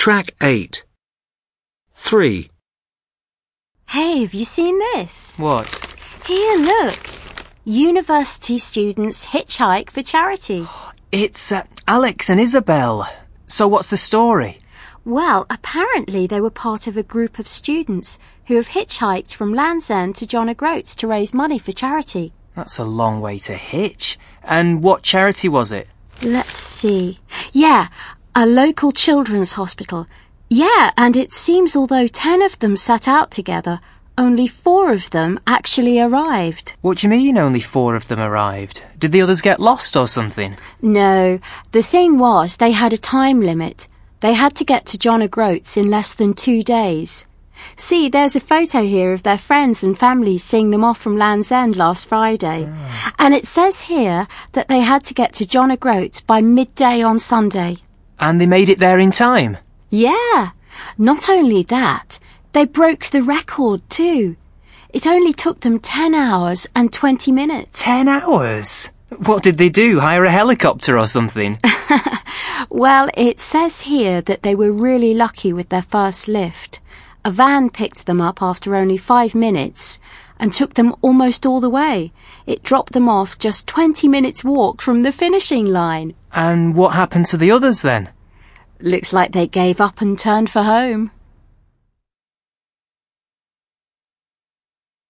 Track 8. 3. Hey, have you seen this? What? Here, look. University students hitchhike for charity. It's uh, Alex and Isabel. So what's the story? Well, apparently they were part of a group of students who have hitchhiked from Land's End to John O'Groats to raise money for charity. That's a long way to hitch. And what charity was it? Let's see. Yeah, a local children's hospital. Yeah, and it seems although ten of them sat out together, only four of them actually arrived. What do you mean only four of them arrived? Did the others get lost or something? No, the thing was they had a time limit. They had to get to John O'Groats in less than two days. See, there's a photo here of their friends and families seeing them off from Land's End last Friday. Ah. And it says here that they had to get to John O'Groats by midday on Sunday. And they made it there in time? Yeah. Not only that, they broke the record too. It only took them 10 hours and 20 minutes. Ten hours? What did they do? Hire a helicopter or something? Well, it says here that they were really lucky with their first lift. A van picked them up after only five minutes and took them almost all the way. It dropped them off just 20 minutes walk from the finishing line. and what happened to the others then? Looks like they gave up and turned for home.